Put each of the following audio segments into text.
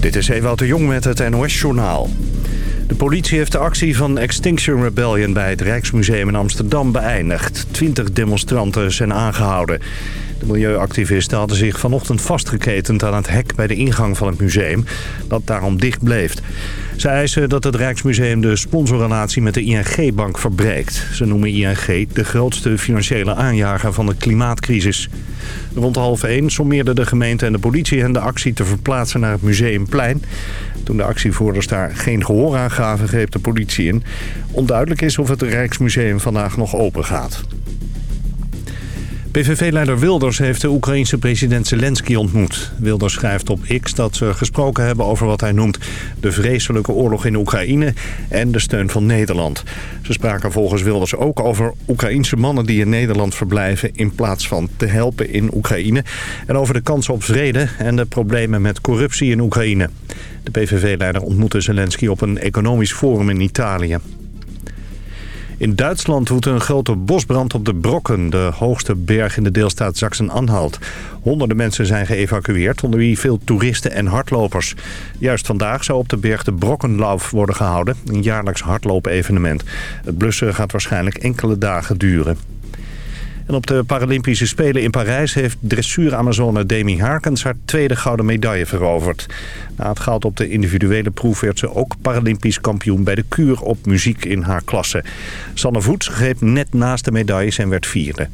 Dit is Ewout de Jong met het NOS-journaal. De politie heeft de actie van Extinction Rebellion bij het Rijksmuseum in Amsterdam beëindigd. Twintig demonstranten zijn aangehouden. De milieuactivisten hadden zich vanochtend vastgeketend aan het hek bij de ingang van het museum, dat daarom dicht bleef. Ze eisen dat het Rijksmuseum de sponsorrelatie met de ING-bank verbreekt. Ze noemen ING de grootste financiële aanjager van de klimaatcrisis. Rond half één sommeerden de gemeente en de politie hen de actie te verplaatsen naar het Museumplein. Toen de actievoerders daar geen gehoor aan gaven, greep de politie in. Onduidelijk is of het Rijksmuseum vandaag nog open gaat. PVV-leider Wilders heeft de Oekraïense president Zelensky ontmoet. Wilders schrijft op X dat ze gesproken hebben over wat hij noemt... de vreselijke oorlog in Oekraïne en de steun van Nederland. Ze spraken volgens Wilders ook over Oekraïense mannen die in Nederland verblijven... in plaats van te helpen in Oekraïne. En over de kansen op vrede en de problemen met corruptie in Oekraïne. De PVV-leider ontmoette Zelensky op een economisch forum in Italië. In Duitsland woedt een grote bosbrand op de Brokken, de hoogste berg in de deelstaat Sachsen-Anhalt. Honderden mensen zijn geëvacueerd, onder wie veel toeristen en hardlopers. Juist vandaag zou op de berg de Brokkenlauf worden gehouden, een jaarlijks hardloop-evenement. Het blussen gaat waarschijnlijk enkele dagen duren. En op de Paralympische Spelen in Parijs heeft dressuur-Amazone Demi Harkens haar tweede gouden medaille veroverd. Na het goud op de individuele proef werd ze ook Paralympisch kampioen bij de kuur op muziek in haar klasse. Sanne Voets greep net naast de medailles en werd vierde.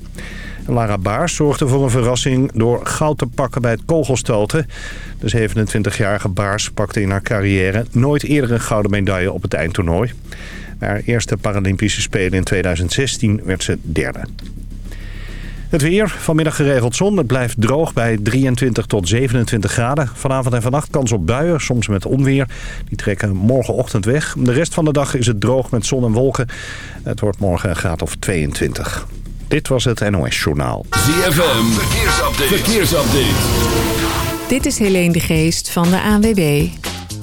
Lara Baars zorgde voor een verrassing door goud te pakken bij het kogelstoten. De 27-jarige Baars pakte in haar carrière nooit eerder een gouden medaille op het eindtoernooi. Bij haar eerste Paralympische Spelen in 2016 werd ze derde. Het weer, vanmiddag geregeld zon. Het blijft droog bij 23 tot 27 graden. Vanavond en vannacht kans op buien, soms met onweer. Die trekken morgenochtend weg. De rest van de dag is het droog met zon en wolken. Het wordt morgen een graad of 22. Dit was het NOS Journaal. ZFM, verkeersupdate. verkeersupdate. Dit is Helene de Geest van de ANWB.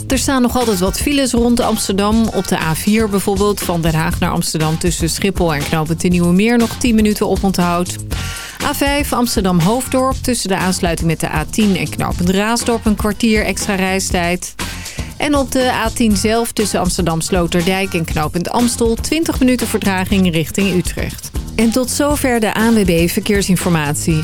Er staan nog altijd wat files rond Amsterdam. Op de A4 bijvoorbeeld, van Den Haag naar Amsterdam... tussen Schiphol en Knoopend de nog 10 minuten op onthoud. A5 Amsterdam-Hoofddorp tussen de aansluiting met de A10 en Knoopend Raasdorp... een kwartier extra reistijd. En op de A10 zelf tussen Amsterdam-Sloterdijk en Knoopend Amstel... 20 minuten vertraging richting Utrecht. En tot zover de ANWB Verkeersinformatie.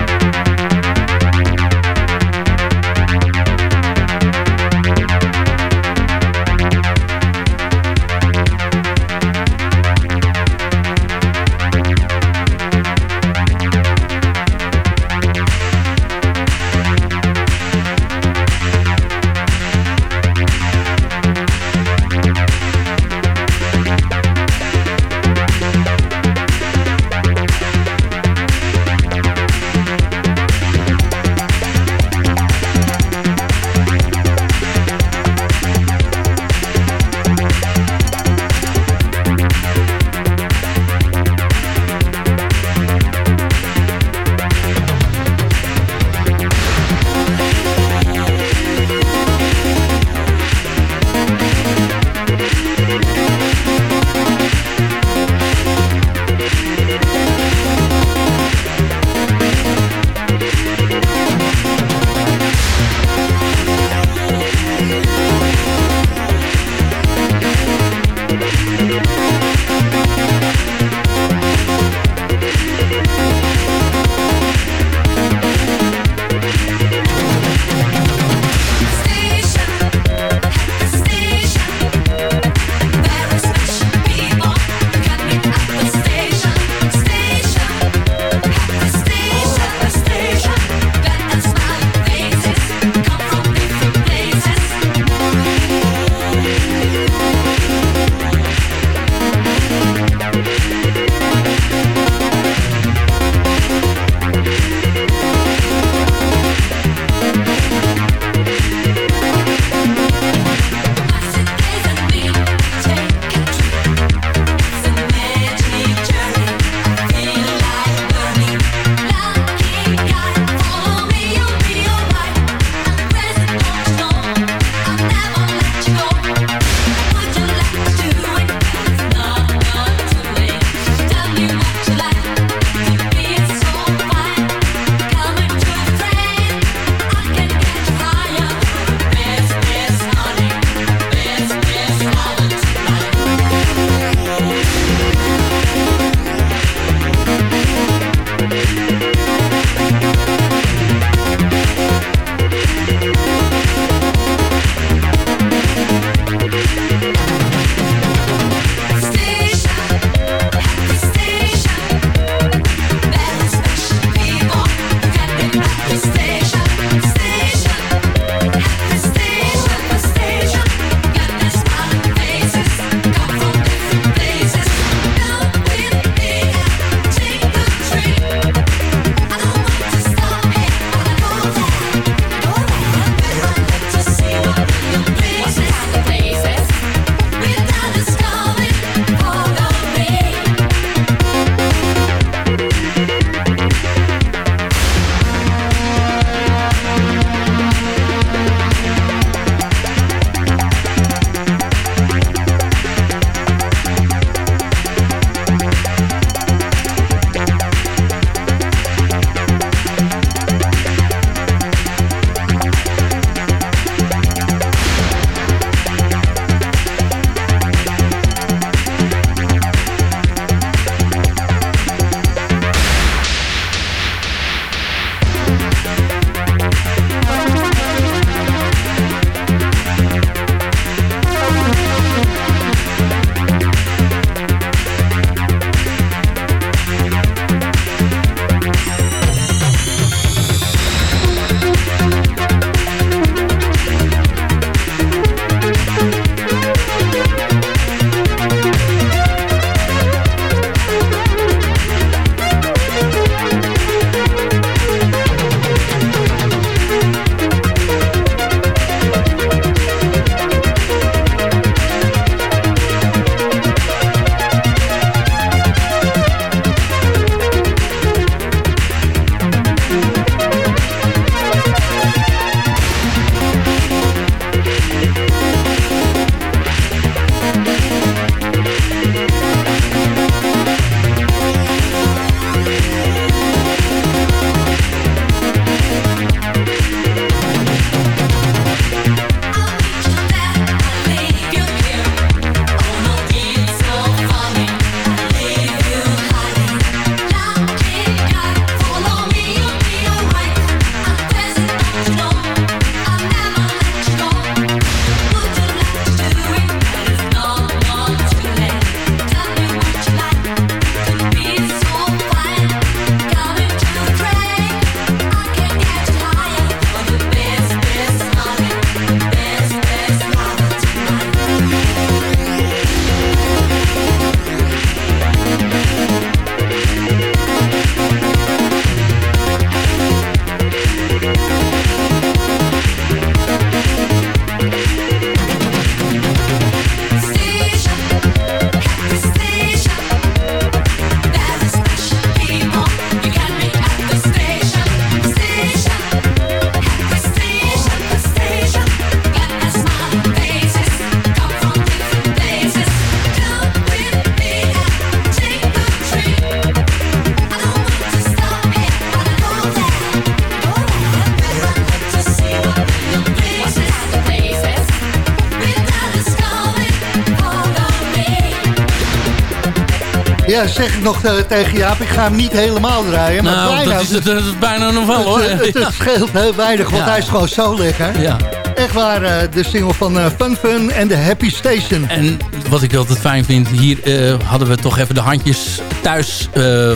Ja, zeg ik nog tegen Jaap, ik ga hem niet helemaal draaien. Maar nou, bijna, dat, is, het, dat is bijna nog wel hoor. Het, het, scheelt heel weinig, want hij is gewoon zo lekker. Ja. Echt waar, de single van Fun Fun en de Happy Station. En wat ik altijd fijn vind, hier hadden we toch even de handjes thuis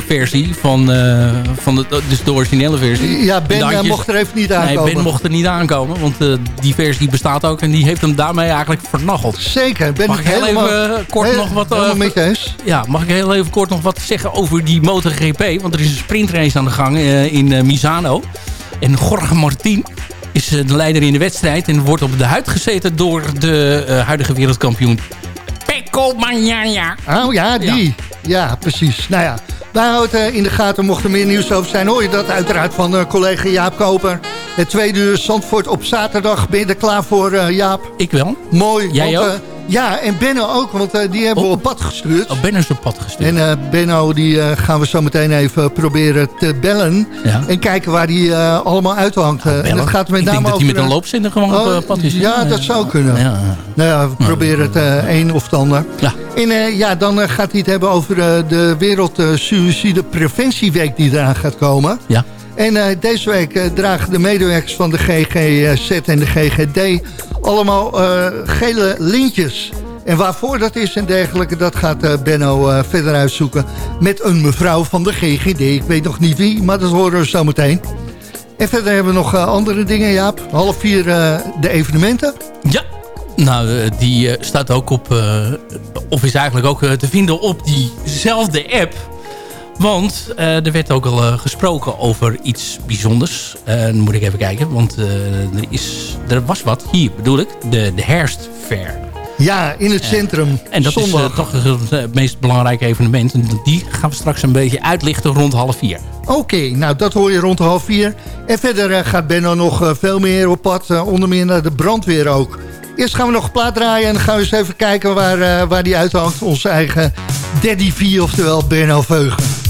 versie van, van de, dus de originele versie. Ja, Ben mocht er even niet aankomen. Nee, Ben mocht er niet aankomen, want die versie bestaat ook en die heeft hem daarmee eigenlijk vernacheld. Zeker, ben mag ik heel helemaal, even kort nog wat... Met eens. Ja, mag ik heel even kort nog wat zeggen over die MotoGP? Want er is een sprintrace aan de gang in Misano. En Jorge Martin is de leider in de wedstrijd. En wordt op de huid gezeten door de huidige wereldkampioen Bagnaia. Oh ja, die. Ja. ja, precies. Nou ja, wij houden in de gaten. Mocht er meer nieuws over zijn, hoor je dat uiteraard van collega Jaap Koper. Het tweede uur Zandvoort op zaterdag. Ben je er klaar voor, Jaap? Ik wel. Mooi. Jij want, ook? Ja, en Benno ook, want uh, die hebben oh. we op pad gestuurd. Oh, Benno is op pad gestuurd. En uh, Benno, die uh, gaan we zo meteen even proberen te bellen. Ja. En kijken waar die allemaal uithangt. Ja, en dat gaat met Ik denk dat hij met een loopzinder gewoon oh, op pad is. Ja, dat zou kunnen. Ja. Nou ja, we proberen het een of het ander. Ja. En ja, dan gaat hij het hebben over de Wereld Suïcide Preventieweek die eraan gaat komen. Ja. En uh, deze week uh, dragen de medewerkers van de GGZ en de GGD allemaal uh, gele lintjes. En waarvoor dat is en dergelijke, dat gaat Benno verder uitzoeken met een mevrouw van de GGD. Ik weet nog niet wie, maar dat horen we zo meteen. En verder hebben we nog andere dingen, Jaap. Half vier de evenementen. Ja, nou, die staat ook op, of is eigenlijk ook te vinden op diezelfde app want uh, er werd ook al uh, gesproken over iets bijzonders. Uh, dan moet ik even kijken, want er, is, er was wat. Hier bedoel ik, de, de herfstfair. Ja, in het centrum. en dat Zondag. is toch het meest belangrijke evenement. En die gaan we straks een beetje uitlichten rond half vier. Oké, nou dat hoor je rond half vier. En verder gaat Benno nog veel meer op pad. onder meer naar de brandweer ook. Eerst gaan we nog een plaat draaien en dan gaan we eens even kijken waar, waar die uithangt. Onze eigen Daddy V, oftewel Benno Veugen.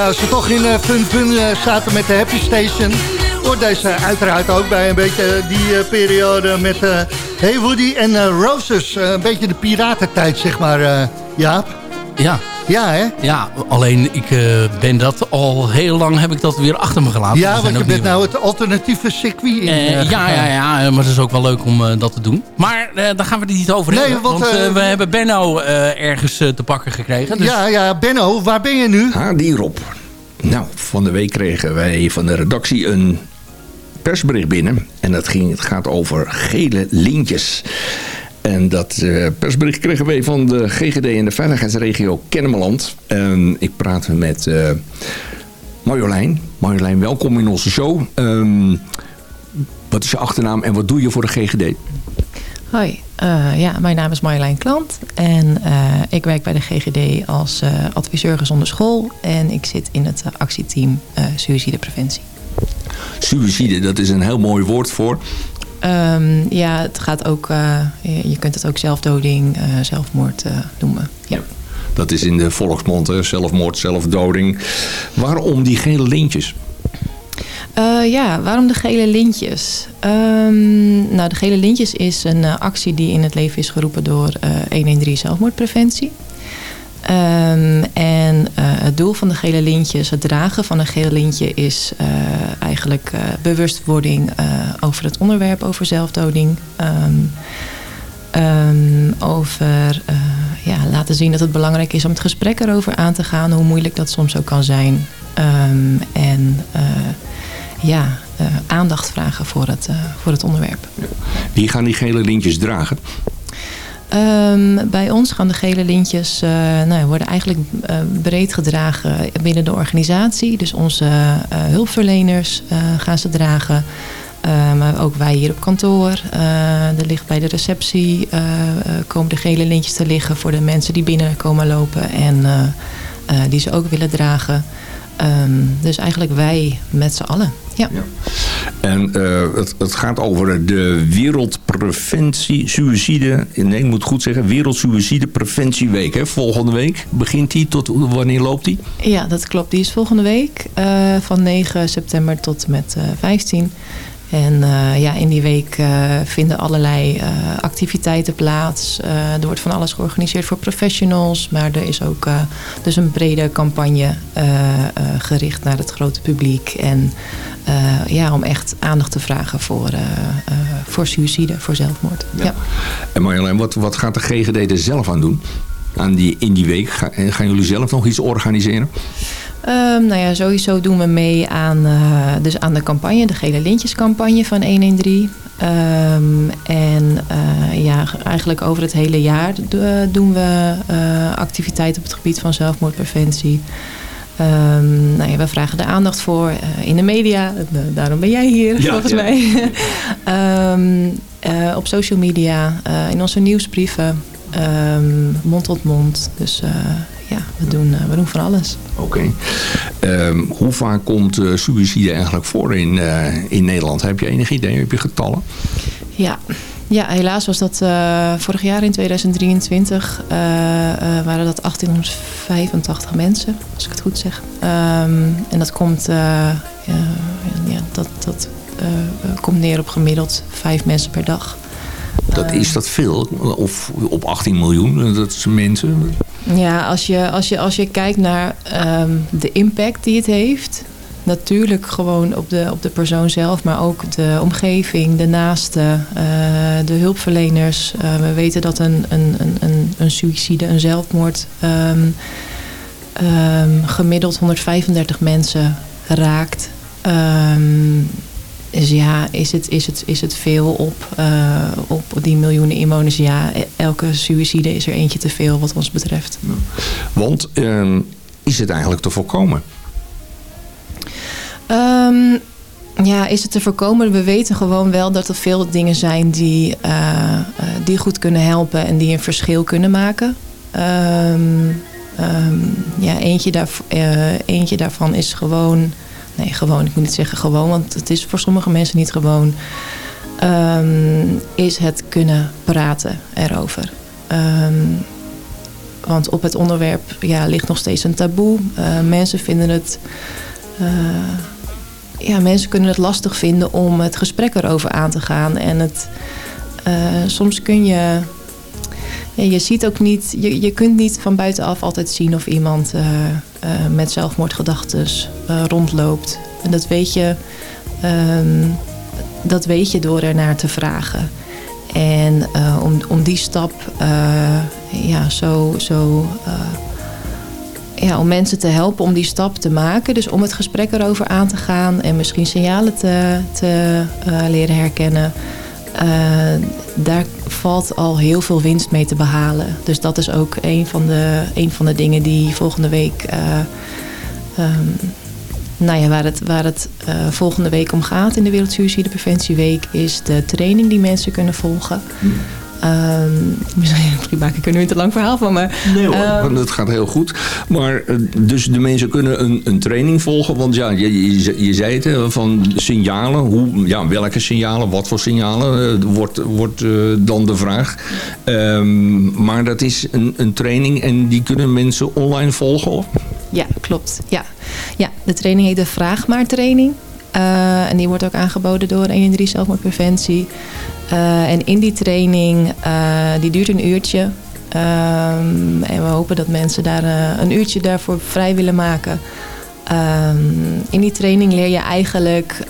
Ja, als toch in uh, Fun Fun zaten met de Happy Station... wordt deze uiteraard ook bij een beetje die periode met Hey Woody en Roses. een beetje de piratentijd, zeg maar, Jaap. Ja, ja, hè? Ja, alleen ik uh, ben dat al heel lang heb ik dat weer achter me gelaten. Ja, want je bent nou het alternatieve circuit in. Uh, ja, ja, ja, maar het is ook wel leuk om uh, dat te doen. Maar daar gaan we het niet over nee, hebben. Want, want we hebben Benno ergens te pakken gekregen. Dus... Ja, ja, Benno, waar ben je nu? Ha, die Rob. Nou, van de week kregen wij van de redactie een persbericht binnen. En dat ging, het gaat over gele lintjes. En dat uh, persbericht kregen wij van de GGD in de veiligheidsregio Kennemerland. En ik praat met uh, Marjolein. Marjolein, welkom in onze show. Um, wat is je achternaam en wat doe je voor de GGD? Hoi, uh, ja, mijn naam is Marjolein Klant en ik werk bij de GGD als adviseur gezonde school en ik zit in het actieteam suïcidepreventie. Suïcide, dat is een heel mooi woord voor. Um, ja, het gaat ook, uh, je kunt het ook zelfdoding, uh, zelfmoord uh, noemen. Ja. Dat is in de volksmond, hè? zelfmoord, zelfdoding. Waarom die gele lintjes? ja, waarom de gele lintjes? Um, nou, de gele lintjes is een actie die in het leven is geroepen door 113 zelfmoordpreventie. Um, en het doel van de gele lintjes, het dragen van een gele lintje... is eigenlijk bewustwording over het onderwerp, over zelfdoding. Um, um, over ja, laten zien dat het belangrijk is om het gesprek erover aan te gaan... hoe moeilijk dat soms ook kan zijn. en ja, aandacht vragen voor het, voor het onderwerp. Wie gaan die gele lintjes dragen? Um, bij ons gaan de gele lintjes uh, nou, worden eigenlijk uh, breed gedragen binnen de organisatie. Dus onze uh, hulpverleners gaan ze dragen. Maar ook wij hier op kantoor. er ligt bij de receptie komen de gele lintjes te liggen voor de mensen die binnen komen lopen. En die ze ook willen dragen. Um, dus eigenlijk wij met z'n allen. Ja. ja. En het, het, gaat over de wereldpreventie, suïcide, nee ik moet goed zeggen, wereldsuïcidepreventieweek. Hè? Volgende week begint die, tot wanneer loopt die? Ja, dat klopt. Die is volgende week van 9 september tot met uh, 15. En uh, ja, in die week uh, vinden allerlei uh, activiteiten plaats. er wordt van alles georganiseerd voor professionals. Maar er is ook dus een brede campagne gericht naar het grote publiek. En ja, om echt aandacht te vragen voor, voor suïcide, voor zelfmoord. Ja. ja. En Marjolein, wat, wat gaat de GGD er zelf aan doen? Aan die, in die week? gaan jullie zelf nog iets organiseren? Um, nou ja, sowieso doen we mee aan, uh, dus aan de campagne, de gele lintjescampagne van 113. Um, en uh, ja, eigenlijk over het hele jaar doen we uh, activiteiten op het gebied van zelfmoordpreventie. Um, nou ja, we vragen de aandacht voor in de media. daarom ben jij hier, ja, volgens ja. mij. op social media, in onze nieuwsbrieven, mond tot mond. Dus ja, we doen, we doen van alles. Oké. Okay. Um, hoe vaak komt uh, suïcide eigenlijk voor in, uh, in Nederland? Heb je enig idee? Heb je getallen? Ja, ja, helaas was dat uh, vorig jaar in 2023 uh, uh, waren dat 1885 mensen, als ik het goed zeg. Um, en dat komt, ja, dat, dat komt neer op gemiddeld vijf mensen per dag. Dat, is dat veel? Of op 18 miljoen? Dat is mensen? Ja, als je, als je, als je kijkt naar um, de impact die het heeft... natuurlijk gewoon op de, op de persoon zelf... maar ook de omgeving, de naasten, uh, de hulpverleners. Uh, we weten dat een, een, een, een suïcide, een zelfmoord... Um, um, gemiddeld 135 mensen raakt... Dus ja, is het, is het, is het veel op, uh, op die miljoenen inwoners? Ja, elke suïcide is er eentje te veel wat ons betreft. Want uh, is het eigenlijk te voorkomen? Um, ja, is het te voorkomen? We weten gewoon wel dat er veel dingen zijn die, uh, die goed kunnen helpen en die een verschil kunnen maken. Um, um, ja, eentje, daar, eentje daarvan is gewoon nee, gewoon, ik moet niet zeggen gewoon, want het is voor sommige mensen niet gewoon, um, is het kunnen praten erover. Um, Want op het onderwerp ja, ligt nog steeds een taboe. mensen vinden het ja, mensen kunnen het lastig vinden om het gesprek erover aan te gaan. En het, soms kun je ja, je ziet ook niet, je, je kunt niet van buitenaf altijd zien of iemand uh, met zelfmoordgedachten uh, rondloopt. En dat weet je, um, dat weet je door ernaar te vragen. En om, om die stap ja, zo, zo ja, om mensen te helpen om die stap te maken. Dus om het gesprek erover aan te gaan en misschien signalen te, te leren herkennen. Uh, daar valt al heel veel winst mee te behalen. Dus dat is ook een van de, een van de dingen die volgende week... Uh, um, nou ja, waar het, waar het uh, volgende week om gaat in de Week is de training die mensen kunnen volgen. Um, misschien maak ik er nu een te lang verhaal van. Maar, nee hoor, um, dat gaat heel goed. Maar eh, dus de mensen kunnen een, een training volgen. Want ja, je, je, je zei het, van signalen. Hoe, ja, welke signalen, wat voor signalen, uh, wordt, wordt uh, dan de vraag. Um, maar dat is een, een training en die kunnen mensen online volgen? Ja, klopt. Ja. ja, de training heet de Vraag maar training. Uh, en die wordt ook aangeboden door 113 zelfmoordpreventie. Uh, en in die training, uh, die duurt een uurtje. Um, en we hopen dat mensen daar een uurtje daarvoor vrij willen maken. Um, in die training leer je eigenlijk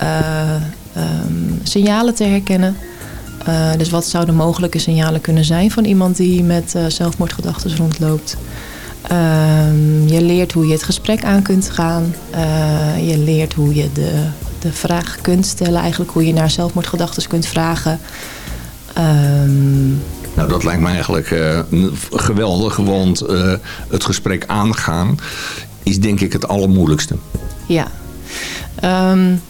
um, signalen te herkennen. dus wat zouden mogelijke signalen kunnen zijn van iemand die met zelfmoordgedachten rondloopt. je leert hoe je het gesprek aan kunt gaan. je leert hoe je de de vraag kunt stellen. Eigenlijk hoe je naar zelfmoordgedachten kunt vragen. Um... Nou, dat lijkt me eigenlijk uh, geweldig. Want uh, het gesprek aangaan is denk ik het allermoeilijkste. Ja. Um,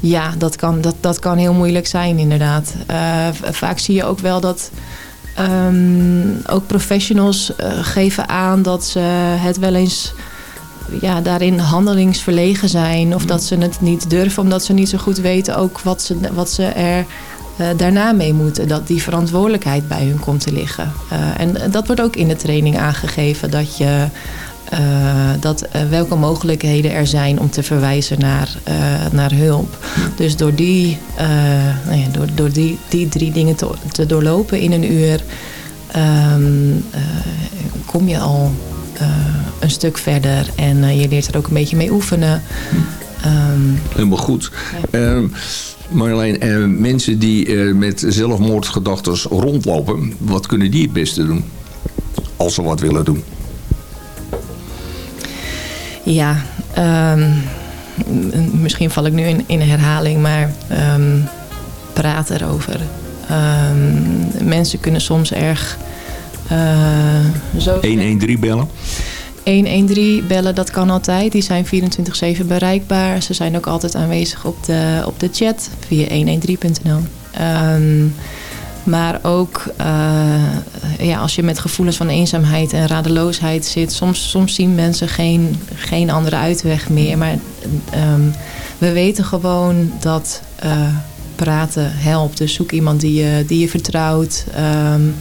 ja, dat kan, dat, dat kan heel moeilijk zijn inderdaad. Uh, vaak zie je ook wel dat... Um, ook professionals geven aan dat ze het wel eens ja, daarin handelingsverlegen zijn. Of dat ze het niet durven omdat ze niet zo goed weten ook wat ze, wat ze er uh, daarna mee moeten. Dat die verantwoordelijkheid bij hun komt te liggen. Uh, en dat wordt ook in de training aangegeven. Dat je... Uh, dat, welke mogelijkheden er zijn om te verwijzen naar, naar hulp. Dus door die, nou ja, door, door die, die drie dingen te, doorlopen in een uur... Um, kom je al een stuk verder. En eh, je leert er ook een beetje mee oefenen. Um, Helemaal goed. Ja. Uh, Marjolein, uh, mensen die met zelfmoordgedachten rondlopen, wat kunnen die het beste doen? Als ze wat willen doen. Ja, um, misschien val ik nu in, in herhaling, maar um, praat erover. mensen kunnen soms erg... zo 113 bellen? 113 bellen, dat kan altijd. Die zijn 24-7 bereikbaar. Ze zijn ook altijd aanwezig op de, op de chat via 113.nl. Um, ehm, maar ook uh, ja, als je met gevoelens van eenzaamheid en radeloosheid zit... soms, soms zien mensen geen, geen andere uitweg meer. Maar um, we weten gewoon dat uh, praten helpt. Dus zoek iemand die je, die je vertrouwt. Um,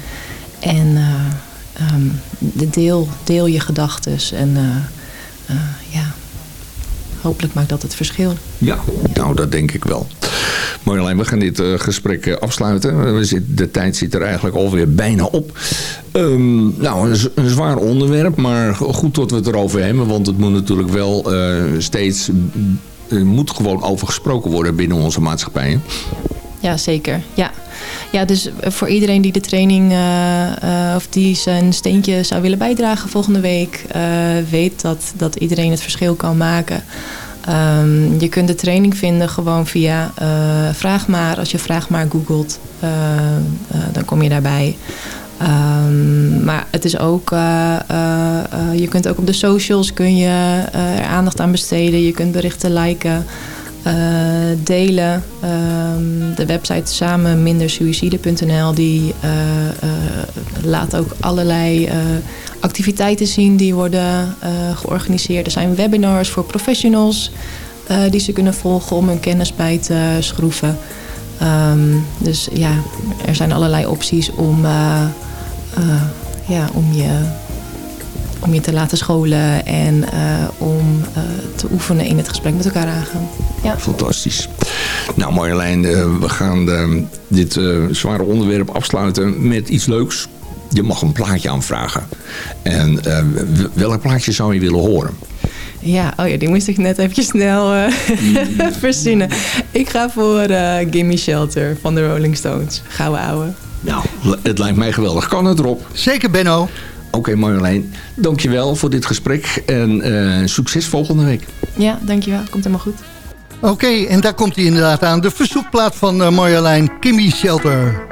en... Uh, um, deel, deel je gedachten. En uh, uh, ja, hopelijk maakt dat het verschil. Ja, nou dat denk ik wel. Marjolein, we gaan dit gesprek afsluiten. We zit, de tijd zit er eigenlijk alweer bijna op. Um, nou, een, zwaar onderwerp, maar goed dat we het erover hebben. Want het moet natuurlijk wel steeds... moet gewoon over gesproken worden binnen onze maatschappijen. Ja, zeker. Ja. Ja, dus voor iedereen die de training uh, uh, of die zijn steentje zou willen bijdragen volgende week, weet dat, dat iedereen het verschil kan maken. Um, je kunt de training vinden gewoon via Vraag maar. Als je Vraag maar googelt, dan kom je daarbij. Um, maar het is ook, je kunt ook op de socials kun je er aandacht aan besteden. Je kunt berichten liken. Uh, delen. Um, de website samenmindersuicide.nl die uh, uh, laat ook allerlei activiteiten zien die worden georganiseerd. Er zijn webinars voor professionals die ze kunnen volgen om hun kennis bij te schroeven. Um, dus ja, er zijn allerlei opties om, ja, om je om je te laten scholen en om te oefenen in het gesprek met elkaar aangaan. Ja. Fantastisch. Nou Marjolein, we gaan dit zware onderwerp afsluiten met iets leuks. Je mag een plaatje aanvragen. En welk plaatje zou je willen horen? Ja, oh ja, die moest ik net even snel uh, verzinnen. Ik ga voor uh, Gimme Shelter van de Rolling Stones. Gouden ouwe. Nou, het lijkt mij geweldig. Kan het erop? Zeker, Benno. Oké, okay, Marjolein. Dankjewel voor dit gesprek. En uh, succes volgende week. Ja, dankjewel. Komt helemaal goed. Oké, en daar komt hij inderdaad aan. De verzoekplaat van Marjolein, Kimmy Shelter.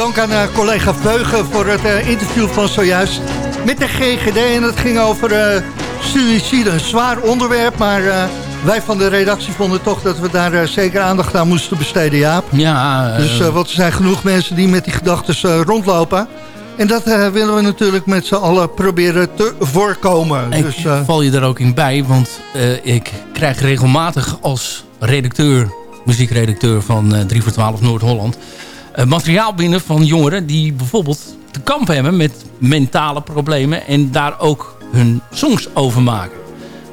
Aan uh, collega Veugen voor het uh, interview van zojuist met de GGD. En het ging over uh, suïcide, een zwaar onderwerp, maar wij van de redactie vonden toch dat we daar zeker aandacht aan moesten besteden, Jaap. Ja. Dus want er zijn genoeg mensen die met die gedachten rondlopen. En dat willen we natuurlijk met z'n allen proberen te voorkomen. Ik dus, val je er ook in bij, want ik krijg regelmatig als redacteur, muziekredacteur van 3 voor 12 Noord-Holland... materiaal binnen van jongeren die bijvoorbeeld te kampen hebben met mentale problemen... en daar ook hun songs over maken.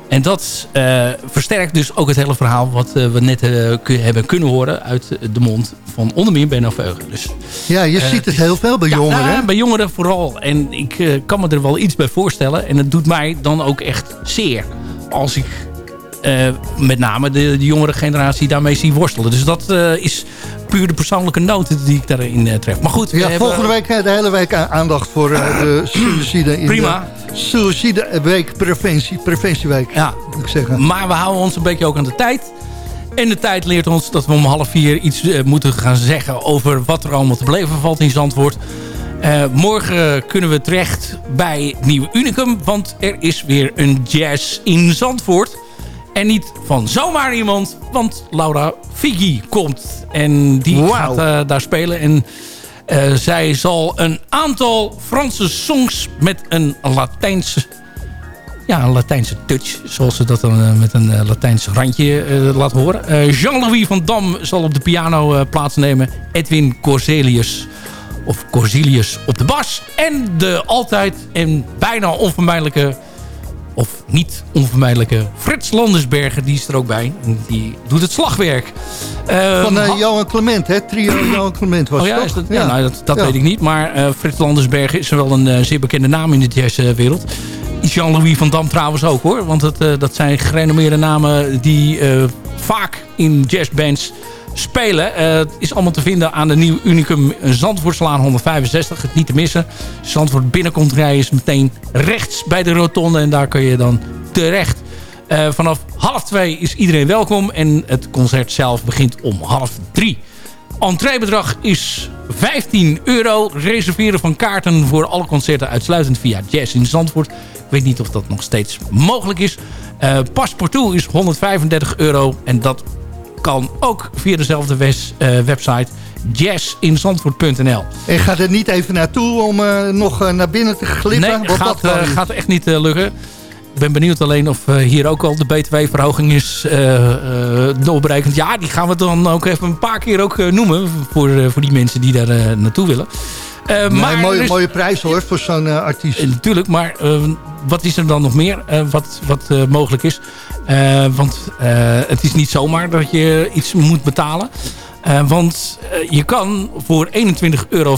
En dat uh, versterkt dus ook het hele verhaal wat uh, we net uh, hebben kunnen horen uit de mond van onder meer Benno Veugen. Dus, ja, je ziet het heel veel bij jongeren. Ja, bij jongeren vooral. En ik kan me er wel iets bij voorstellen. En het doet mij dan ook echt zeer als ik met name de, de, jongere generatie daarmee zie worstelen. Dus dat is puur de persoonlijke noten die ik daarin tref. Maar goed. Ja, volgende week de hele week aandacht voor de suicide. In Prima. Suicide Week, preventie, preventieweek. Ja, moet ik zeggen. maar we houden ons een beetje ook aan de tijd. En de tijd leert ons dat we om half vier iets uh, moeten gaan zeggen... over wat er allemaal te beleven valt in Zandvoort. Uh, morgen kunnen we terecht bij Nieuw Unicum... want er is weer een jazz in Zandvoort. En niet van zomaar iemand, want Laura Figi komt. En die wow. gaat uh, daar spelen en... Uh, zij zal een aantal Franse songs met een Latijnse, ja, een Latijnse touch, zoals ze dat dan uh, met een Latijns randje laat horen. Jean-Louis van Dam zal op de piano plaatsnemen. Edwin Corselius, of Corsilius op de bas. En de altijd en bijna onvermijdelijke of niet onvermijdelijke Frits Landersbergen, die is er ook bij. Die doet het slagwerk. Uh, Van uh, Johan Clement, hè? Trio Johan Clement was oh, ja, het is dat, ja. Nou, dat, dat ja. weet ik niet. Maar uh, Frits Landersbergen is wel een zeer bekende naam in de jazzwereld. Jean-Louis van Dam trouwens ook hoor. Want dat, dat zijn gerenommeerde namen die vaak in jazzbands spelen. Uh, het is allemaal te vinden aan de nieuwe Unicum Zandvoortslaan 165. Het niet te missen. Zandvoort binnenkomt rijden is meteen rechts bij de rotonde. En daar kun je dan terecht. Uh, vanaf half twee is iedereen welkom. En het concert zelf begint om half drie. Entreebedrag is 15 euro. Reserveren van kaarten voor alle concerten uitsluitend via Jazz in Zandvoort. Ik weet niet of dat nog steeds mogelijk is. Uh, Paspartout is 135 euro. En dat kan ook via dezelfde wes, uh, website jazzinzandvoort.nl. En gaat er niet even naartoe om uh, nog uh, naar binnen te glippen? Nee, gaat, dat gaat echt niet lukken. Ik ben benieuwd alleen of hier ook al de BTW-verhoging is doorberekend. Ja, die gaan we dan ook even een paar keer ook noemen voor, voor die mensen die daar naartoe willen. Uh, nee, maar mooie, is, mooie prijs hoor, voor zo'n uh, artiest. Uh, natuurlijk, maar wat is er dan nog meer wat, wat mogelijk is? Want het is niet zomaar dat je iets moet betalen. want je kan voor 21,50 euro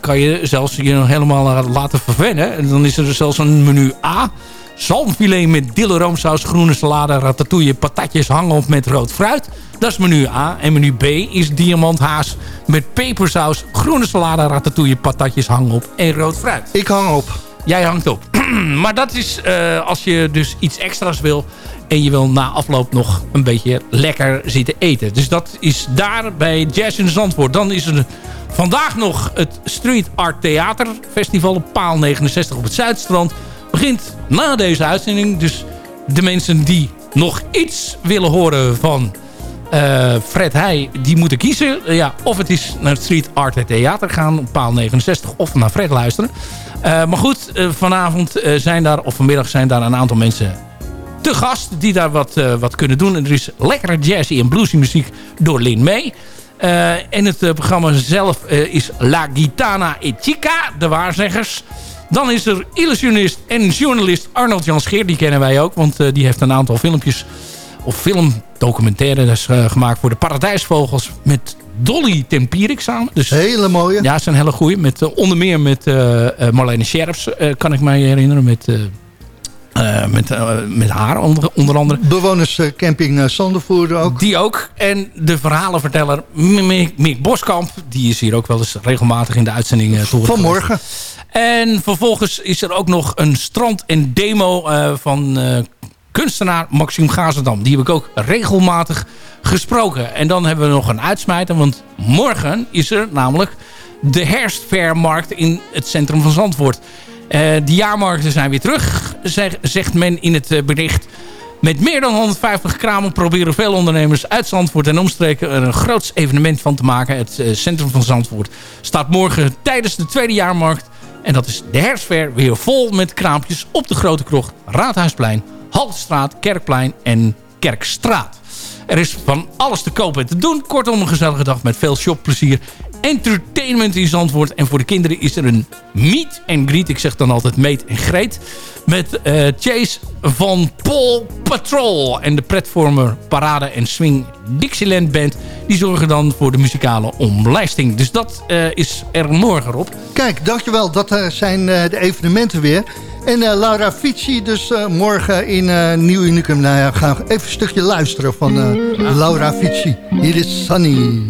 kan je zelfs je helemaal laten verwennen. En dan is er zelfs een menu A. Zalmfilet met dilleroomsaus, groene salade, ratatouille, patatjes hangen op met rood fruit. Dat is menu A. En menu B is diamanthaas met pepersaus, groene salade, ratatouille, patatjes hangen op en rood fruit. Ik hang op. Jij hangt op. maar dat is uh, als je dus iets extra's wil en je wil na afloop nog een beetje lekker zitten eten. Dus dat is daar bij Jazz in Zandvoort. Dan is er vandaag nog het Street Art Theater Festival op paal 69 op het Zuidstrand begint na deze uitzending. Dus de mensen die nog iets willen horen van uh, Fred Heij, die moeten kiezen. Ja, of het is naar het Street Art Theater gaan op paal 69 of naar Fred luisteren. Uh, maar goed, vanavond zijn daar, of vanmiddag zijn daar een aantal mensen te gast die daar wat, wat kunnen doen. En er is lekkere jazzy en bluesy muziek door Lin May. en het programma zelf is La Gitana e Chica, de waarzeggers. Dan is er illusionist en journalist Arnold Jan Scheer. Die kennen wij ook, want die heeft een aantal filmpjes of filmdocumentaires gemaakt voor de Paradijsvogels met Dolly Tempierik samen. Dus, hele mooie. Ja, zijn hele goeie. Met, uh, onder meer met Marlene Scherps, kan ik mij herinneren. Met, met, met haar onder, onder andere. Bewonerscamping uh, Sandervoer ook. Die ook. En de verhalenverteller Mick, Mick Boskamp. Die is hier ook wel eens regelmatig in de uitzending te horen. Vanmorgen. En vervolgens is er ook nog een strand- en demo van kunstenaar Maxime Gazendam. Die heb ik ook regelmatig gesproken. En dan hebben we nog een uitsmijter. Want morgen is er namelijk de herfstvermarkt in het centrum van Zandvoort. Uh, de jaarmarkten zijn weer terug, zegt men in het bericht. Met meer dan 150 kramen proberen veel ondernemers uit Zandvoort en omstreken er een groots evenement van te maken. Het centrum van Zandvoort staat morgen tijdens de tweede jaarmarkt. En dat is de herfstfair weer vol met kraampjes op de Grote Krocht, Raadhuisplein, Haltestraat, Kerkplein en Kerkstraat. Er is van alles te kopen en te doen. Kortom een gezellige dag met veel shopplezier. Entertainment in Zandvoort. En voor de kinderen is er een meet and greet. Ik zeg dan altijd meet en greet. Met uh, Chase van Paul Patrol. En de platformer Parade en Swing Dixieland Band. Die zorgen dan voor de muzikale omlijsting. Dus dat uh, is er morgen op. Kijk, dankjewel. Dat uh, zijn de evenementen weer. En uh, Laura Fici dus uh, morgen in uh, Nieuw Unicum. Nou ja, we gaan even een stukje luisteren van Laura Fici. Hier is Sunny.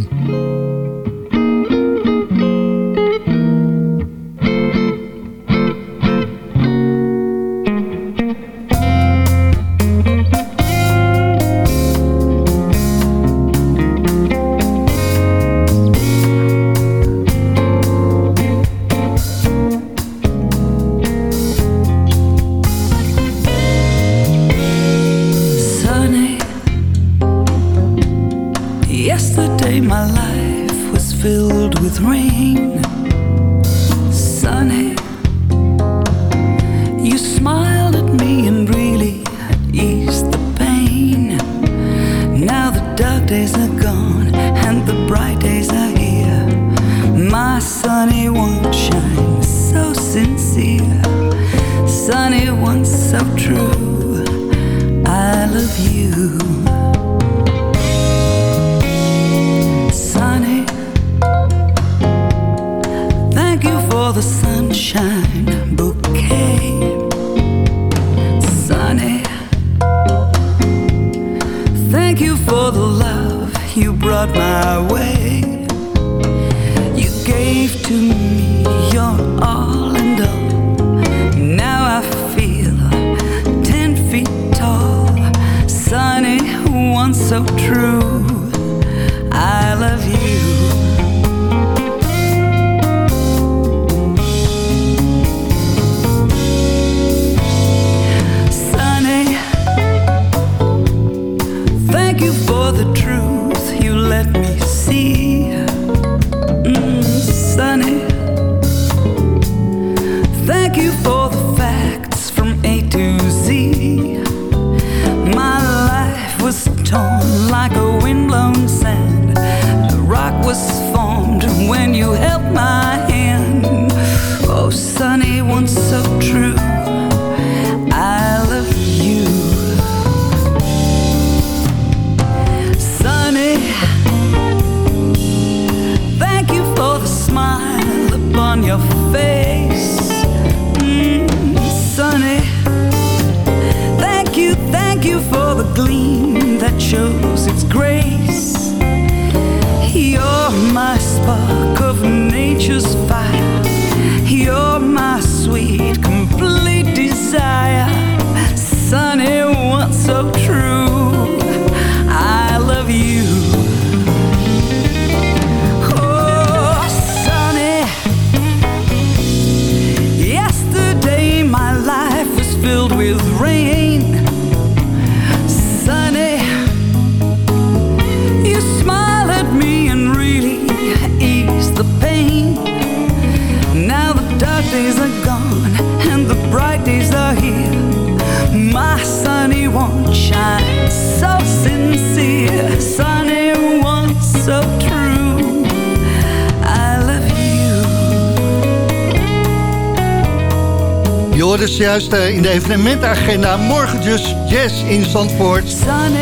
Uh, in de evenementagenda. Morgen dus jazz in Zandvoort.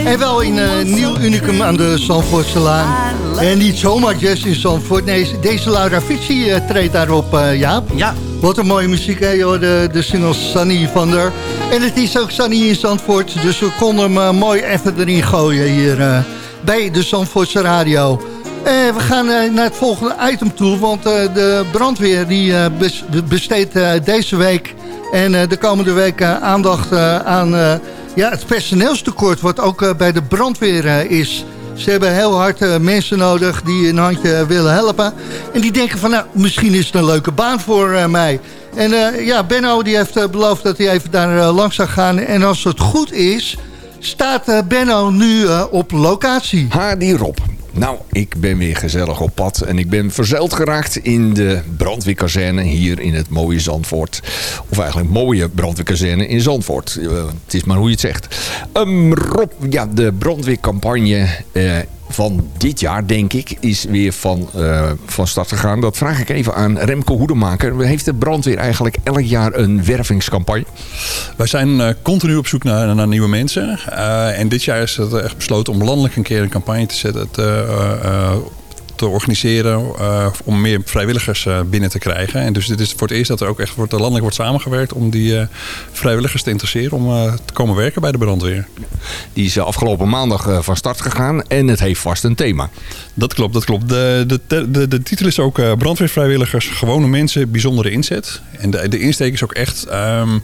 En wel in uh, Nieuw Unicum aan de Zandvoortselaan. En niet zomaar jazz in Zandvoort. Nee, deze Laura Fici uh, treedt daarop, Jaap. Ja. Wat een mooie muziek, hè, joh, de, de single Sunny van der. En het is ook Sunny in Zandvoort. Dus we konden hem mooi even erin gooien hier bij de Zandvoortse radio. we gaan naar het volgende item toe, want de brandweer die besteedt deze week en uh, de komende weken aandacht uh, aan ja, het personeelstekort... wat ook bij de brandweer is. Ze hebben heel hard mensen nodig die een handje willen helpen. En die denken van, nou, misschien is het een leuke baan voor mij. En ja, Benno die heeft beloofd dat hij even daar langs zou gaan. En als het goed is Staat Benno nu op locatie? Hadi Rob. Nou, ik ben weer gezellig op pad en ik ben verzeild geraakt in de brandweerkazerne hier in het mooie Zandvoort. Of eigenlijk mooie brandweerkazerne in Zandvoort. het is maar hoe je het zegt. Um, Rob, ja, de brandweercampagne van dit jaar, denk ik, is weer van, uh, van start gegaan. Dat vraag ik even aan Remco Hoedemaker. Heeft de brandweer eigenlijk elk jaar een wervingscampagne? Wij zijn uh, continu op zoek naar, naar nieuwe mensen. Uh, en dit jaar is het echt besloten om landelijk een keer een campagne te zetten. Te, te organiseren uh, om meer vrijwilligers uh, binnen te krijgen. En dus dit is voor het eerst dat er ook echt wordt, landelijk wordt samengewerkt om die uh, vrijwilligers te interesseren om te komen werken bij de brandweer. Die is afgelopen maandag van start gegaan en het heeft vast een thema. Dat klopt, dat klopt. De, de, de, de titel is ook brandweervrijwilligers, gewone mensen, bijzondere inzet. En de, de insteek is ook echt um,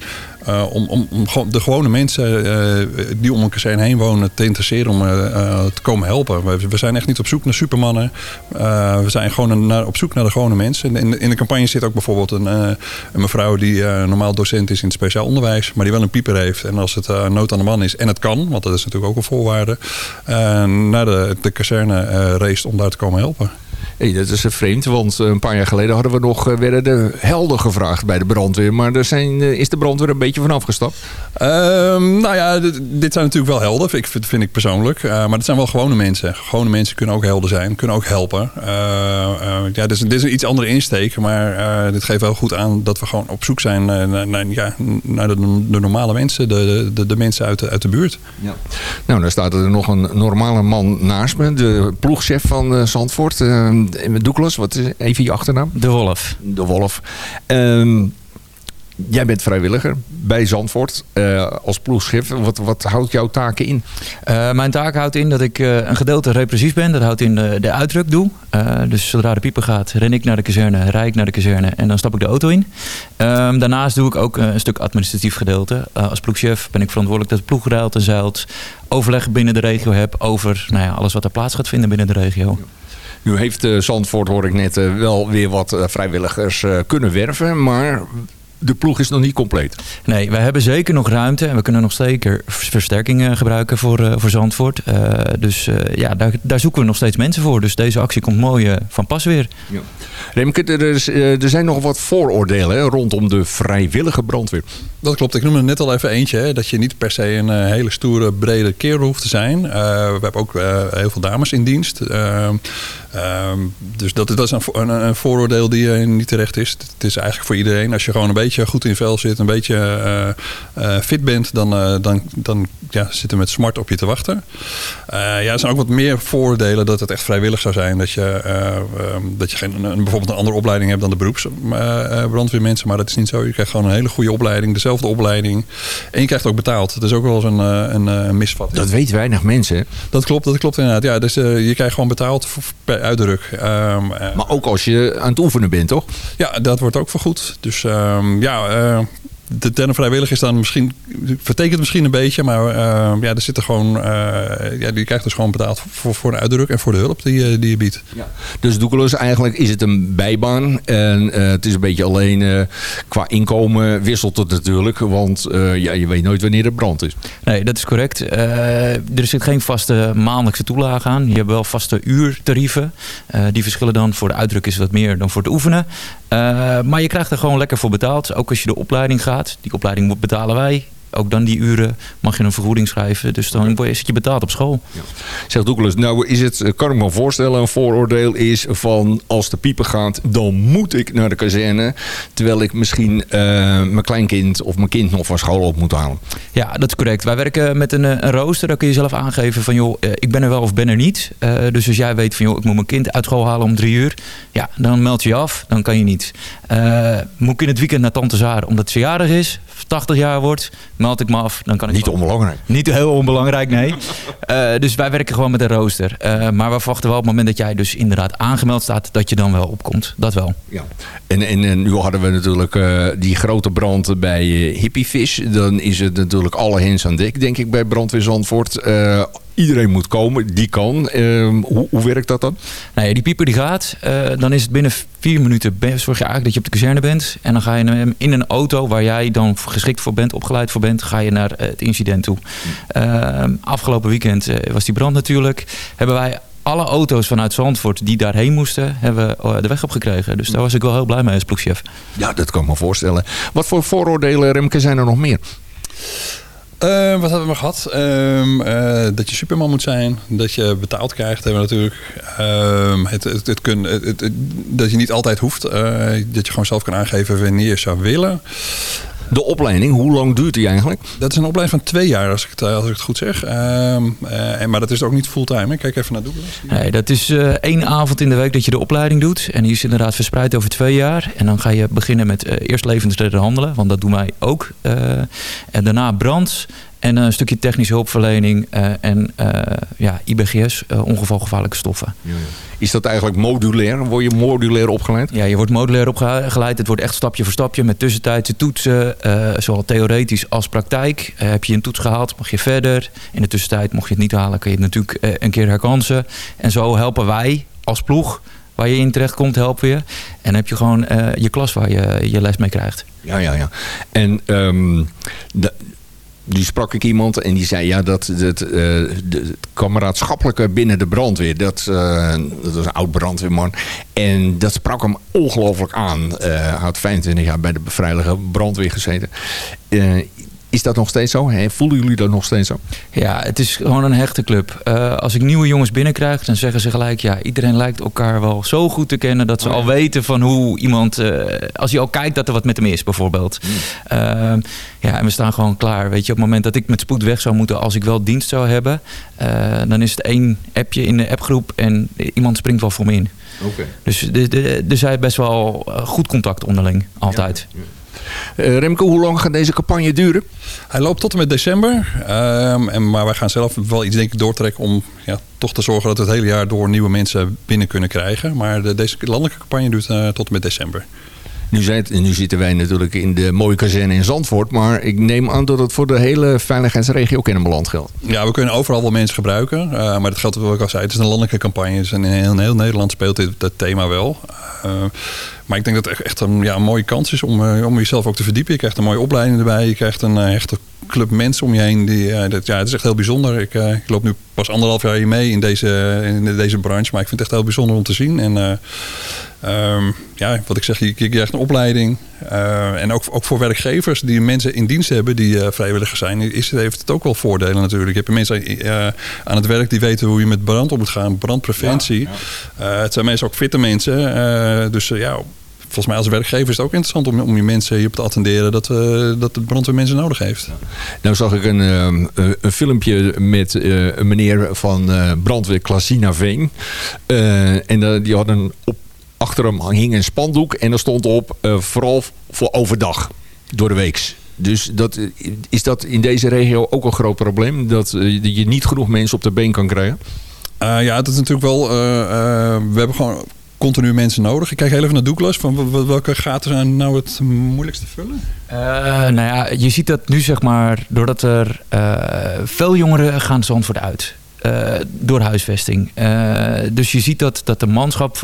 uh, om, om, om, de gewone mensen uh, die om een kazerne heen wonen te interesseren om uh, te komen helpen. We, we, zijn echt niet op zoek naar supermannen. we zijn gewoon naar, op zoek naar de gewone mensen. In, in de campagne zit ook bijvoorbeeld een, een mevrouw die normaal docent is in het speciaal onderwijs, maar die wel een pieper heeft. En als het nood aan de man is, en het kan, want dat is natuurlijk ook een voorwaarde, naar de, de kazerne race om daar te komen helpen. Hey, dat is vreemd, want een paar jaar geleden hadden we nog werden de helden gevraagd bij de brandweer. Maar er zijn, is de brandweer een beetje vanaf gestapt? Um, nou ja, dit, dit, zijn natuurlijk wel helden, vind, vind ik persoonlijk. Uh, maar het zijn wel gewone mensen. Gewone mensen kunnen ook helden zijn, kunnen ook helpen. Uh, ja, dit is, dit is een iets andere insteek, maar dit geeft wel goed aan dat we gewoon op zoek zijn naar, naar, ja, naar de, de, normale mensen, de, de, de mensen uit de, uit de buurt. Ja. Nou, dan staat er nog een normale man naast me, de ploegchef van Zandvoort. Douglas, wat is even je achternaam? De Wolf. De Wolf. Um, Jij bent vrijwilliger bij Zandvoort uh, als ploegschip. Wat, wat houdt jouw taken in? Uh, mijn taak houdt in dat ik uh, een gedeelte repressief ben. Dat houdt in de, de uitdruk doe. dus zodra de pieper gaat, ren ik naar de kazerne, rijd ik naar de kazerne en dan stap ik de auto in. Um, daarnaast doe ik ook een stuk administratief gedeelte. als ploegchef ben ik verantwoordelijk dat de ploeg ruilt en zeilt. Overleg binnen de regio heb over nou ja, alles wat er plaats gaat vinden binnen de regio. Nu heeft Zandvoort, hoor ik net, wel weer wat vrijwilligers kunnen werven. Maar de ploeg is nog niet compleet. Nee, we hebben zeker nog ruimte. En we kunnen nog zeker versterkingen gebruiken voor, uh, voor Zandvoort. Uh, dus uh, ja, daar, daar zoeken we nog steeds mensen voor. Dus deze actie komt mooi van pas weer. Ja. Remke, er, is, er zijn nog wat vooroordelen rondom de vrijwillige brandweer. Dat klopt. Ik noemde er net al even eentje. Hè, dat je niet per se een hele stoere, brede kerel hoeft te zijn. we hebben ook heel veel dames in dienst. Ehm, ehm, dus dat, is een, een, een, vooroordeel die niet terecht is. Het is eigenlijk voor iedereen. Als je gewoon een beetje goed in vel zit, een beetje fit bent, dan, dan, dan ja, zitten met smart op je te wachten. ja, er zijn ook wat meer voordelen dat het echt vrijwillig zou zijn. Dat je, um, dat je geen, een, bijvoorbeeld een andere opleiding hebt dan de beroepsbrandweermensen. maar dat is niet zo. Je krijgt gewoon een hele goede opleiding, dezelfde opleiding. En je krijgt ook betaald. Dat is ook wel eens een, een, een misvatting. Dat weten weinig mensen. Dat klopt, dat klopt inderdaad. Ja, dus je krijgt gewoon betaald per uitdruk. Um, maar ook als je aan het oefenen bent, toch? Ja, dat wordt ook vergoed. Dus um, ja, de term vrijwillig is dan misschien, vertekent misschien een beetje, maar uh, ja, er zit gewoon, uh, ja, die krijgt dus gewoon betaald voor, voor de uitdruk en voor de hulp die, die je biedt. Ja. Dus Doekeloos, eigenlijk is het een bijbaan en het is een beetje alleen qua inkomen wisselt het natuurlijk, want ja, je weet nooit wanneer er brand is. Nee, dat is correct. er zit geen vaste maandelijkse toelage aan. Je hebt wel vaste uurtarieven. die verschillen dan. Voor de uitdruk is wat meer dan voor het oefenen. Uh, maar je krijgt er gewoon lekker voor betaald. Ook als je de opleiding gaat. Die opleiding betalen wij ook dan die uren mag je een vergoeding schrijven. Dus dan zit je betaald op school. Ja. Zegt Douglas, nou is het, kan ik me voorstellen, een vooroordeel is van als de pieper gaat, dan moet ik naar de kazerne. Terwijl ik misschien uh, mijn kleinkind of mijn kind nog van school op moet halen. Ja, dat is correct. Wij werken met een, een rooster. Daar kun je zelf aangeven van joh, eh, ik ben er wel of ben er niet. Uh, dus als jij weet van joh, ik moet mijn kind uit school halen om drie uur. Ja, dan meld je je af. Dan kan je niet. Uh, moet ik in het weekend naar tante Zaar omdat ze jarig is. 80 jaar wordt, meld ik me af. Dan kan ik niet onbelangrijk. Niet heel onbelangrijk, nee. uh, dus wij werken gewoon met een rooster. Uh, maar we verwachten wel op het moment dat jij dus inderdaad aangemeld staat... dat je dan wel opkomt. Dat wel. Ja. En, en, en nu hadden we natuurlijk uh, die grote brand bij Hippiefish. Dan is het natuurlijk alle hens aan dek, denk ik, bij Brandweer Zandvoort. Iedereen moet komen, die kan. Ehm, hoe, hoe werkt dat dan? Nou ja, die pieper die gaat, eh, dan is het binnen vier minuten zorg je eigenlijk dat je op de kazerne bent. En dan ga je in een auto waar jij dan geschikt voor bent, opgeleid voor bent, ga je naar het incident toe. Ehm, afgelopen weekend was die brand natuurlijk. Hebben wij alle auto's vanuit Zandvoort die daarheen moesten, hebben we de weg op gekregen. Dus daar was ik wel heel blij mee als ploegchef. Ja, dat kan ik me voorstellen. Wat voor vooroordelen, Remke, zijn er nog meer? Uh, wat hebben we gehad? Uh, uh, dat je superman moet zijn. Dat je betaald krijgt, hebben we natuurlijk. Ehm, het, het, het, kun, dat je niet altijd hoeft. Eh, dat je gewoon zelf kan aangeven wanneer je zou willen. De opleiding, hoe lang duurt die eigenlijk? Dat is een opleiding van twee jaar, als ik het, als ik het goed zeg. Uh, uh, maar dat is ook niet fulltime. Kijk even naar Douglas. Nee, dat is uh, één avond in de week dat je de opleiding doet. En die is inderdaad verspreid over twee jaar. En dan ga je beginnen met eerst levensredden handelen. Want dat doen wij ook. en daarna brand. En een stukje technische hulpverlening en ja, IBGS, ongevalgevaarlijke stoffen. Ja, ja. Is dat eigenlijk modulair? Word je modulair opgeleid? Ja, je wordt modulair opgeleid. Het wordt echt stapje voor stapje met tussentijdse toetsen. Zowel theoretisch als praktijk. Heb je een toets gehaald, mag je verder. In de tussentijd, mocht je het niet halen, kun je het natuurlijk een keer herkansen. En zo helpen wij als ploeg waar je in terecht komt, helpen je. En heb je gewoon je klas waar je je les mee krijgt. Ja, ja, ja. En um, de, die sprak ik iemand en die zei ja dat het, uh, het kameraadschappelijke binnen de brandweer, dat, uh, dat was een oud brandweerman. En dat sprak hem ongelooflijk aan. Uh, hij had 25 jaar bij de beveilige brandweer gezeten. Is dat nog steeds zo? Voelen jullie dat nog steeds zo? Ja, het is gewoon een hechte club. Uh, als ik nieuwe jongens binnenkrijg, dan zeggen ze gelijk... ja, iedereen lijkt elkaar wel zo goed te kennen... dat ze oh, ja. al weten van hoe iemand... Uh, als je al kijkt dat er wat met hem is, bijvoorbeeld. Mm. Uh, ja, en we staan gewoon klaar. Weet je, op het moment dat ik met spoed weg zou moeten... als ik wel dienst zou hebben... dan is het één appje in de appgroep... en iemand springt wel voor me in. Okay. Dus er zijn best wel goed contact onderling, altijd. Ja. Uh, Remke, hoe lang gaat deze campagne duren? Hij loopt tot en met december. Um, en, maar wij gaan zelf wel iets denk doortrekken om ja, toch te zorgen dat we het hele jaar door nieuwe mensen binnen kunnen krijgen. Maar de, deze landelijke campagne duurt uh, tot en met december. Nu, zijn nu, zitten wij natuurlijk in de mooie kazerne in Zandvoort. Maar ik neem aan dat het voor de hele veiligheidsregio ook in een beland geldt. Ja, we kunnen overal wel mensen gebruiken. Uh, maar dat geldt wat ik al zei. Het is een landelijke campagne. Dus in heel, heel Nederland speelt dit dat thema wel. Uh, maar ik denk dat het echt een, ja, mooie kans is om, uh, om jezelf ook te verdiepen. Je krijgt een mooie opleiding erbij. Je krijgt een echte club mensen om je heen. Die, dat, ja, het is echt heel bijzonder. Ik, ik, loop nu pas anderhalf jaar hier mee in deze, in deze branche. Maar ik vind het echt heel bijzonder om te zien. En Um, ja, wat ik zeg, je, je krijgt een opleiding. En ook, ook voor werkgevers die mensen in dienst hebben die vrijwilligers zijn, is, heeft het ook wel voordelen natuurlijk. Je hebt mensen aan het werk die weten hoe je met brand om moet gaan, brandpreventie. Ja, ja. het zijn meestal ook fitte mensen. dus ja, volgens mij als werkgever is het ook interessant om, om je mensen hierop te attenderen dat, uh, dat de brandweer mensen nodig heeft. Nou zag ik een, uh, een filmpje met uh, een meneer van brandweer Klasina Veen. en die hadden op achter hem hing een spandoek en er stond op vooral voor overdag door de weeks. Dus dat, is dat in deze regio ook een groot probleem? Dat je niet genoeg mensen op de been kan krijgen? Uh, ja, dat is natuurlijk wel... we hebben gewoon continu mensen nodig. Ik kijk even naar Douglas. Van welke gaten zijn nou het moeilijkste te vullen? nou ja, je ziet dat nu zeg maar... doordat er veel jongeren gaan Zandvoort uit uh, door huisvesting. Dus je ziet dat, dat de manschap,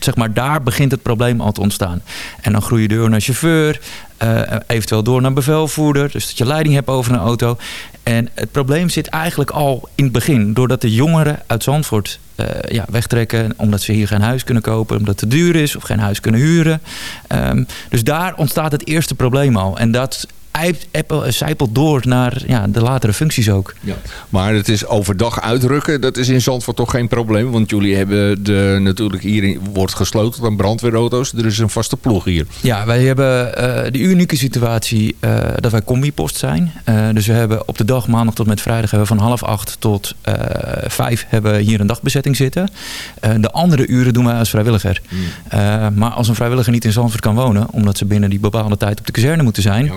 zeg maar, daar begint het probleem al te ontstaan. En dan groei je door naar chauffeur, eventueel door naar bevelvoerder. Dus dat je leiding hebt over een auto. En het probleem zit eigenlijk al in het begin. Doordat de jongeren uit Zandvoort ja, wegtrekken. Omdat ze hier geen huis kunnen kopen. Omdat het te duur is. Of geen huis kunnen huren. Um, dus daar ontstaat het eerste probleem al. En dat Apple zijpelt door naar ja, de latere functies ook. Ja. Maar het is overdag uitrukken, dat is in Zandvoort toch geen probleem? Want jullie hebben de, natuurlijk hier wordt gesloten aan brandweerauto's. Er is een vaste ploeg hier. Ja, wij hebben uh, de unieke situatie uh, dat wij combipost zijn. Uh, dus we hebben op de dag maandag tot met vrijdag hebben we van half acht tot vijf hebben we hier een dagbezetting zitten. de andere uren doen wij als vrijwilliger. Hmm. maar als een vrijwilliger niet in Zandvoort kan wonen, omdat ze binnen die bepaalde tijd op de kazerne moeten zijn... Ja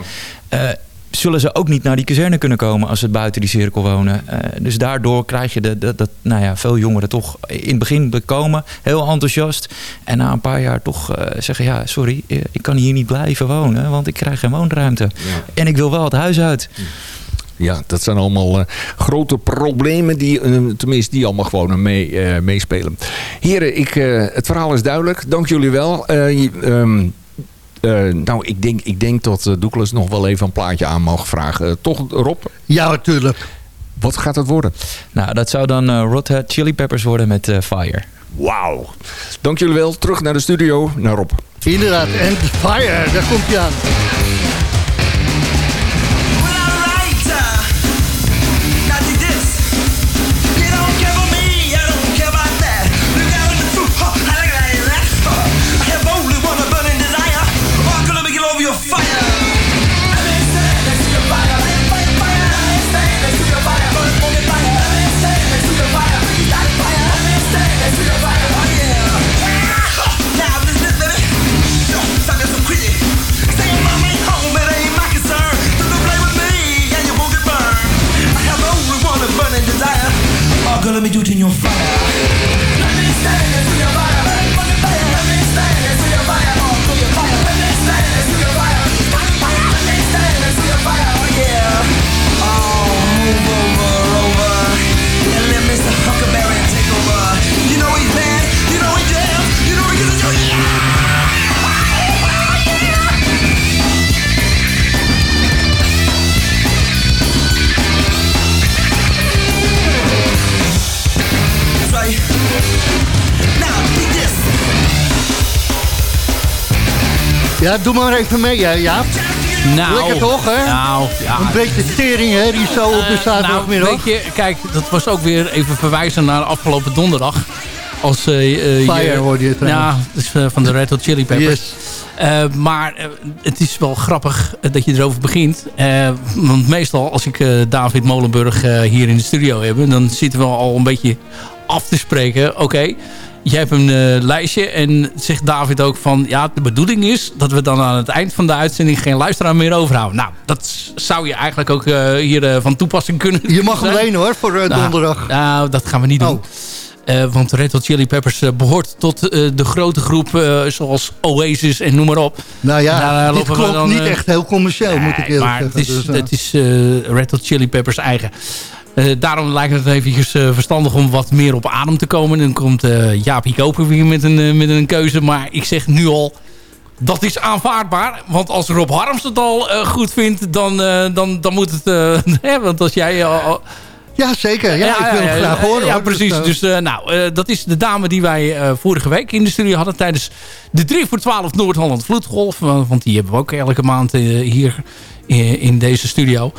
zullen ze ook niet naar die kazerne kunnen komen als ze buiten die cirkel wonen. Uh, dus daardoor krijg je dat nou ja, veel jongeren toch in het begin komen, heel enthousiast. En na een paar jaar toch uh, zeggen, ja sorry, ik kan hier niet blijven wonen, want ik krijg geen woonruimte. Ja. En ik wil wel het huis uit. ja, dat zijn allemaal eh, grote problemen die, eh, tenminste, die allemaal gewoon mee, eh, meespelen. Heren, ik, het verhaal is duidelijk. Dank jullie wel. Ehm, nou, ik denk, ik denk dat Douglas nog wel even een plaatje aan mag vragen. toch, Rob? Ja, natuurlijk. Wat gaat het worden? Nou, dat zou dan uh, Red Hot Chili Peppers worden met Fire. Wauw. Dank jullie wel. Terug naar de studio, naar Rob. Inderdaad. En Fire, daar komt hij aan. Ja, doe maar even mee, ja. Nou, Lekker toch, hè? Nou, ja. Een beetje tering, hè, die zo op de uh, zaterdagmiddag. Nou, weet je, kijk, dat was ook weer even verwijzen naar afgelopen donderdag. Als, uh, Fire hoorde je Ja, dus, van de Red Hot Chili Peppers. Yes. maar het is wel grappig dat je erover begint. want meestal als ik David Molenburg hier in de studio heb... dan zitten we al een beetje af te spreken. Oké, je hebt een uh, lijstje en zegt David ook van... ja, de bedoeling is dat we dan aan het eind van de uitzending... geen luisteraar meer overhouden. Nou, dat zou je eigenlijk ook uh, hier uh, van toepassing kunnen Je mag hem lenen hoor, voor nou, donderdag. Nou, dat gaan we niet doen. Oh. want Red Hot Chili Peppers behoort tot de grote groep zoals Oasis en noem maar op. Nou ja, dit klopt dan, niet echt heel commercieel, moet ik eerlijk maar zeggen. Het is, dus, het is Red Hot Chili Peppers eigen. Uh, daarom lijkt het eventjes uh, verstandig om wat meer op adem te komen. Dan komt uh, Jaapie Koper weer met een, met een keuze. Maar ik zeg nu al, dat is aanvaardbaar. Want als Rob Harms het al goed vindt, dan, dan, dan moet het... want als jij... ja, zeker. Ja, ja ik wil hem graag horen. Ja, precies. Dus nou, dat is de dame die wij vorige week in de studio hadden... tijdens de 3 voor 12 Noord-Holland Vloedgolf. want die hebben we ook elke maand hier in deze studio.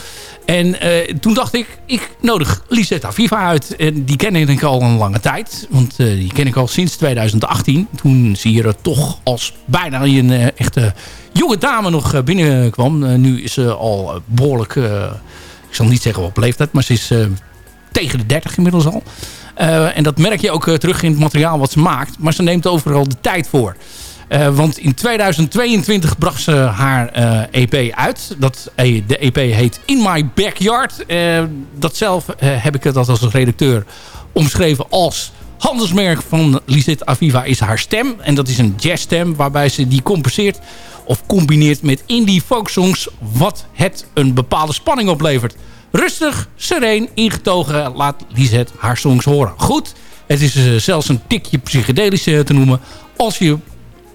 En uh, toen dacht ik, ik nodig Lisetta Viva uit. En die ken ik al een lange tijd. Want uh, die ken ik al sinds 2018. Toen zie je er toch als bijna een uh, echte jonge dame nog binnenkwam. nu is ze al behoorlijk, ik zal niet zeggen op leeftijd, maar ze is tegen de 30 inmiddels al. en dat merk je ook terug in het materiaal wat ze maakt. Maar ze neemt overal de tijd voor. Uh, want in 2022 bracht ze haar uh, EP uit. Dat, uh, de EP heet In My Backyard. dat zelf heb ik het als redacteur omschreven als handelsmerk van Lisette Aviva is haar stem. En dat is een jazzstem waarbij ze die compenseert of combineert met indie folksongs wat het een bepaalde spanning oplevert. Rustig, sereen, ingetogen laat Lisette haar songs horen. Goed, het is zelfs een tikje psychedelisch te noemen als je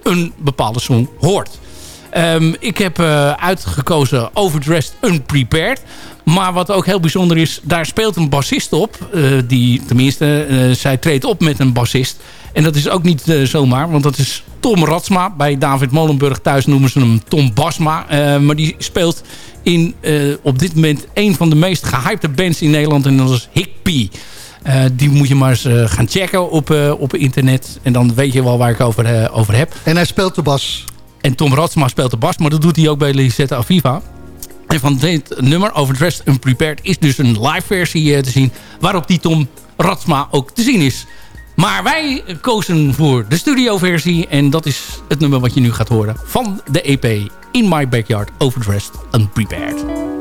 een bepaalde song hoort. Um, ik heb uh, uitgekozen Overdressed Unprepared. Maar wat ook heel bijzonder is, daar speelt een bassist op. Die, tenminste, zij treedt op met een bassist. En dat is ook niet zomaar, want dat is Tom Ratsma. Bij David Molenburg thuis noemen ze hem Tom Basma. maar die speelt in op dit moment een van de meest gehypte bands in Nederland. En dat is Hickpie. Uh, die moet je maar eens uh, gaan checken op, uh, op internet. En dan weet je wel waar ik over, over heb. En hij speelt de bas. En Tom Ratsma speelt de bas. Maar dat doet hij ook bij Lisette Aviva. En van dit nummer, Overdressed Unprepared... is dus een live versie te zien... waarop die Tom Ratsma ook te zien is. Maar wij kozen voor de studioversie. En dat is het nummer wat je nu gaat horen... van de EP In My Backyard Overdressed Unprepared.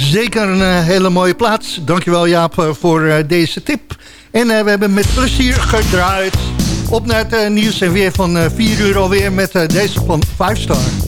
zeker een eh, hele mooie plaats. Dankjewel Jaap eh, voor eh, deze tip. En we hebben met plezier gedraaid. Op naar het nieuws en weer van 4 uur alweer met deze van 5 Star.